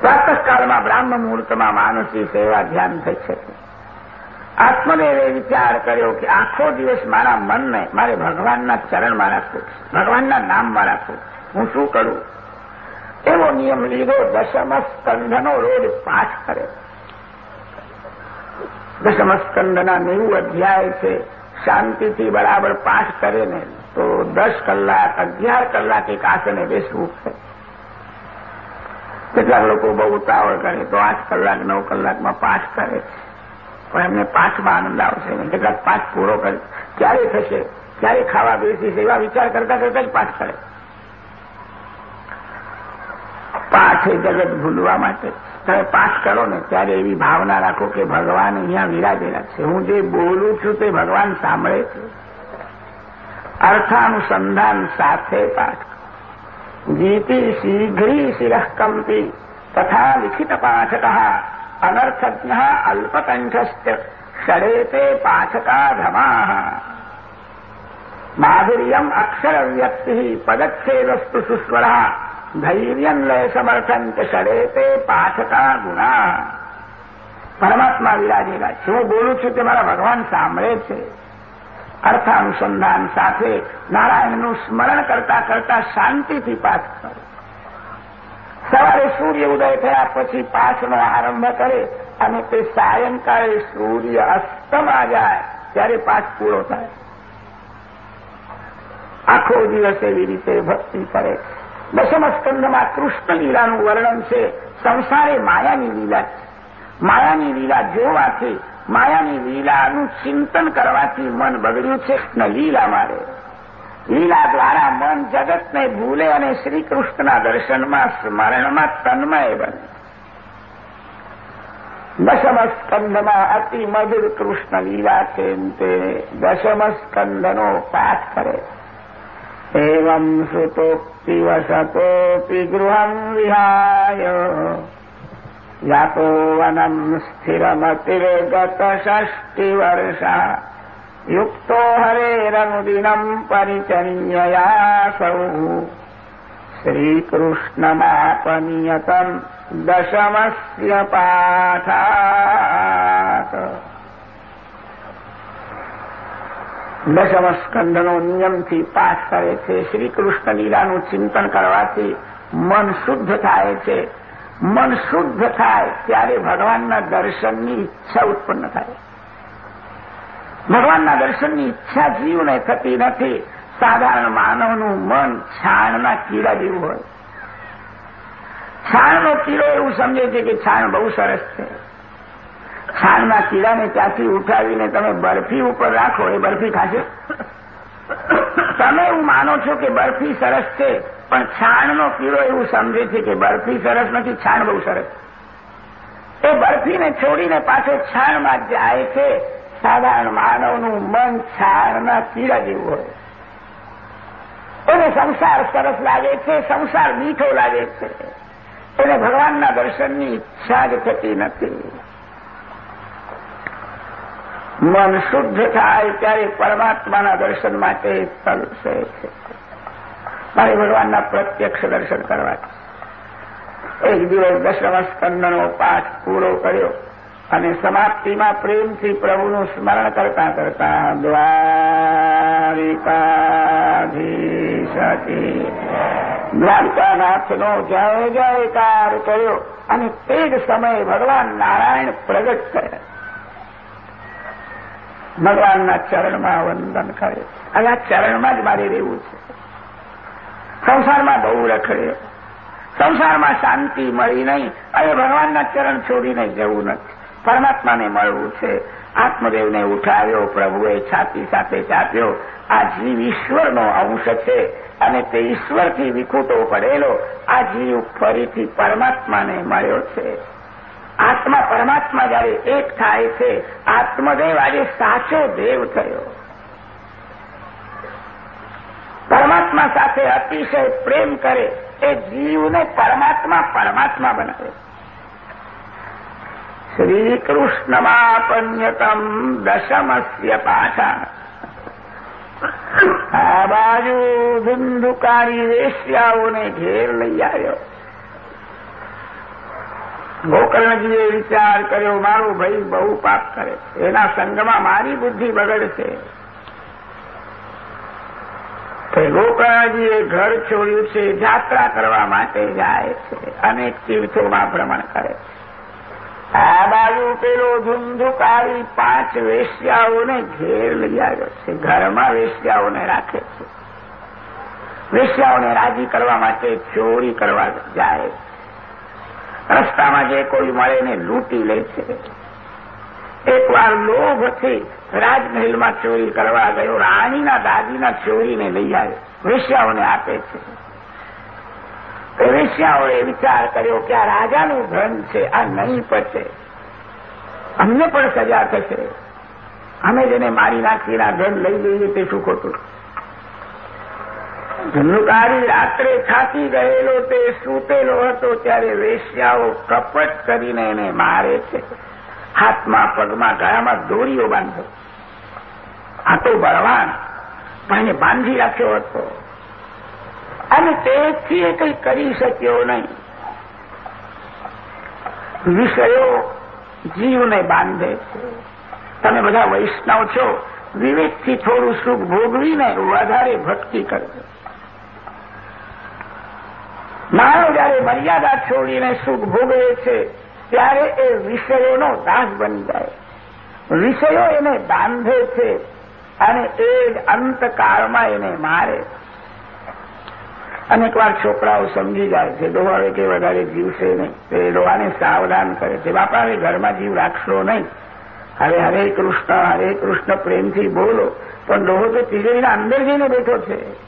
પ્રાતકાળમાં બ્રાહ્મ મુહૂર્તમાં માનસી સેવા ધ્યાન થઈ શકે આત્મદેવે વિચાર કર્યો કે આખો દિવસ મારા મનને, મારે ભગવાનના ચરણમાં રાખવું, ભગવાનના નામમાં રાખવું. હું શું કરું? એવો નિયમ લીધો, દશમ સ્કંધનો રોજ પાઠ કરે. દશમ સ્કંધના નેવું અધ્યાય છે શાંતિથી બરાબર પાઠ કરે ને તો દસ કલાક અગિયાર કલાક એક આસને બેસવું છે કેટલાક લોકો બહુ ઉતાવળ કરે તો આઠ કલાક નવ કલાકમાં પાઠ કરે છે પણ એમને પાઠમાં આનંદ આવશે કેટલાક પાઠ પૂરો કરે ક્યારે થશે ક્યારે ખાવા બેસીશ એવા વિચાર કરતા કરતા જ પાઠ કરે પાઠ એ જગત ભૂલવા માટે તમે પાઠ કરો ને, ત્યારે એવી ભાવના રાખો કે ભગવાન અહીંયા વિરાજેલા છે. હું જે બોલું છું તે ભગવાન સાંભળે છે. અર્થાનુસંધાન સાથે પાઠ ગીતિ શીઘ્રી શિરઃકંપી, તથા લિખિત પાઠક અનર્થજ્ઞ અલ્પકંઠસ્થ ષડેતે પાઠકા ધમા માધુર્યમ અક્ષરવ્યક્તિ પદચ્છેદસ્તુ સુસ્વર લય સમર્થંત ષડેતે પાઠકા ગુણા પરમાત્મા વિરાજેલા છે હું બોલું છું તે મારા ભગવાન સાંભળે છે અર્થાનુસંધાન સાથે નારાયણનું સ્મરણ કરતા કરતા શાંતિથી પાઠ કરો સવારે સૂર્ય ઉદય થયા પછી પાઠનો આરંભ કરે અને તે સાયંકાળે સૂર્ય અસ્તમાં જાય ત્યારે પાઠ પૂરો થાય આખો દિવસ એવી રીતે ભક્તિ કરે દશમ સ્કંદમાં કૃષ્ણ લીલાનું વર્ણન છે સંસારે માયાની લીલા. માયાની લીલા જોવાથી, માયાની લીલાનું ચિંતન કરવાથી મન બગડ્યું છે ને લીલા મારે. લીલા દ્વારા મન જગતને ભૂલે અને શ્રીકૃષ્ણના દર્શનમાં, સ્મરણમાં તન્મય બને. દશમ સ્કંદમાં અતિ મધુર કૃષ્ણ લીલા છે તે દશમ સ્કંદનો પાઠ કરે. એવમ શ્રુતોક્તિવશતોપી ગૃહમ વિહાય યાતો વનમ સ્થિરમતિર્ગત ષષ્ટિવર્ષા યુક્તો હરેરનુદિનમ પરિચર્યયાસૌ શ્રીકૃષ્ણમાપનિયતમ દશમસ્ય પાઠાત દશમ સ્કંદનો નિયમથી પાઠ કરે છે શ્રીકૃષ્ણ લીલાનું ચિંતન કરવાથી મન શુદ્ધ થાય છે મન શુદ્ધ થાય ત્યારે ભગવાનના દર્શનની ઈચ્છા ઉત્પન્ન થાય ભગવાનના દર્શનની ઈચ્છા જીવને થતી નથી સાધારણ માનવનું મન છાણના કીડા જેવું હોય છાણનો કીડો એવું સમજે છે કે છાણ બહુ સરસ છે છાણના કીડાને ત્યાંથી ઉઠાવીને તમે બરફી ઉપર રાખો, એ બરફી ખાશે તમે એવું માનો છો કે બરફી સરસ છે, પણ છાણનો કીડો એવું સમજે છે કે બરફી સરસ નથી, છાણ બહુ સરસ એ બરફીને છોડીને પાછો છાણમાં જાય છે. સાધારણ માનવનું મન છાણના કીડા જેવું હોય. એને સંસાર સરસ લાગે છે, સંસાર મીઠો લાગે છે. એને ભગવાનના દર્શનની ઈચ્છા જ થતી નથી. મન શુદ્ધ થાય ત્યારે પરમાત્માના દર્શન માટે તલસે છે મારે ભગવાનના પ્રત્યક્ષ દર્શન કરવા એક દિવસ દશમસ્કંદનો પાઠ પૂરો કર્યો અને સમાપ્તિમાં પ્રેમથી પ્રભુનું સ્મરણ કરતા કરતા દ્વારિકાધીશતી દ્વારકાનાથનો જય જયકાર કર્યો અને તે જ સમયે ભગવાન નારાયણ પ્રગટ થયા. ભગવાનના ચરણમાં વંદન કરે. અને આ ચરણમાં જ મારે રહેવું છે. સંસારમાં બહુ રખડ્યો સંસારમાં શાંતિ મળી નહીં. અને ભગવાનના ચરણ છોડીને જવું નથી. પરમાત્માને મળવું છે. આત્મદેવને ઉઠાવ્યો, પ્રભુએ છાતી સાથે ચાપ્યો. આ જીવ ઈશ્વરનો અંશ છે. અને તે ઈશ્વરથી વિખૂટો પડેલો આ જીવ ફરીથી પરમાત્માને મળ્યો છે. આત્મા પરમાત્મા જયારે એક થાય છે. આત્મદેવ આજે સાચો દેવ થયો. પરમાત્મા સાથે અતિશય પ્રેમ કરે એ જીવને પરમાત્મા પરમાત્મા બનાવે. શ્રીકૃષ્ણમાપન્યતમ દશમસ્ય પાછા. આ બાજુ ધુંધુકારી વેશ્યાઓને ઘેર લઈ આવ્યો. ગોકર્ણજીએ વિચાર કર્યો, મારો ભાઈ બહુ પાપ કરે એના સંગમાં મારી બુદ્ધિ બગડશે. ગોકર્ણજીએ ઘર છોડ્યું છે, જાત્રા કરવા માટે જાય છે અનેક તીર્થોમાં ભ્રમણ કરે છે. આ બાજુ પેલો ધૂંધુકારી પાંચ વેશ્યાઓને ઘેર લઈ આવ્યો છે. ઘરમાં વેશ્યાઓને રાખે છે. વેશ્યાઓને રાજી કરવા માટે ચોરી કરવા જાય રસ્તામાં જે કોઈ મળે એને લૂંટી લે છે. એકવાર લોભથી રાજમહેલમાં ચોરી કરવા ગયો, રાણીના દાદીના ચોરીને લઈ આવ્યો. વેશ્યાઓને આપે છે. વેશ્યાઓએ વિચાર કર્યો કે આ રાજાનું ધન છે, આ નહીં પચે અમને પણ સજા થશે. અમે જેને મારી નાખીને ધન લઈ લઈએ તે શું ખોટું? ધનુકારી રાત્રે છાતી ગયેલો તે સૂતેલો હતો ત્યારે વેશ્યાઓ કપટ કરીને એને મારે છે. હાથમાં, પગમાં, ગળામાં દોરીઓ બાંધો. આ તો બળવાન, પણ એને બાંધી રાખ્યો હતો. અને તેથી એ કંઈ કરી શક્યો નહીં. વિષયો જીવને બાંધે છે. તમે બધા વૈષ્ણવ છો, વિવેકથી થોડું સુખ ભોગવીને વધારે ભક્તિ કરજો. માનવ જયારે મર્યાદા છોડીને સુખ ભોગવે છે, ત્યારે એ વિષયોનો દાસ બની જાય. વિષયો એને બાંધે છે અને એ જ અંતકાળમાં એને મારે. અનેક વાર છોકરાઓ સમજી જાય છે ડોહા કે વધારે જીવશે નહીં. તે ડોહાને સાવધાન કરે છે, બાપા, હવે ઘરમાં જીવ રાખશો નહીં. હવે હરે કૃષ્ણ હરે કૃષ્ણ, પ્રેમથી બોલો. પણ ડોહો તો તિજોરીના અંદર જઈને બેઠો છે.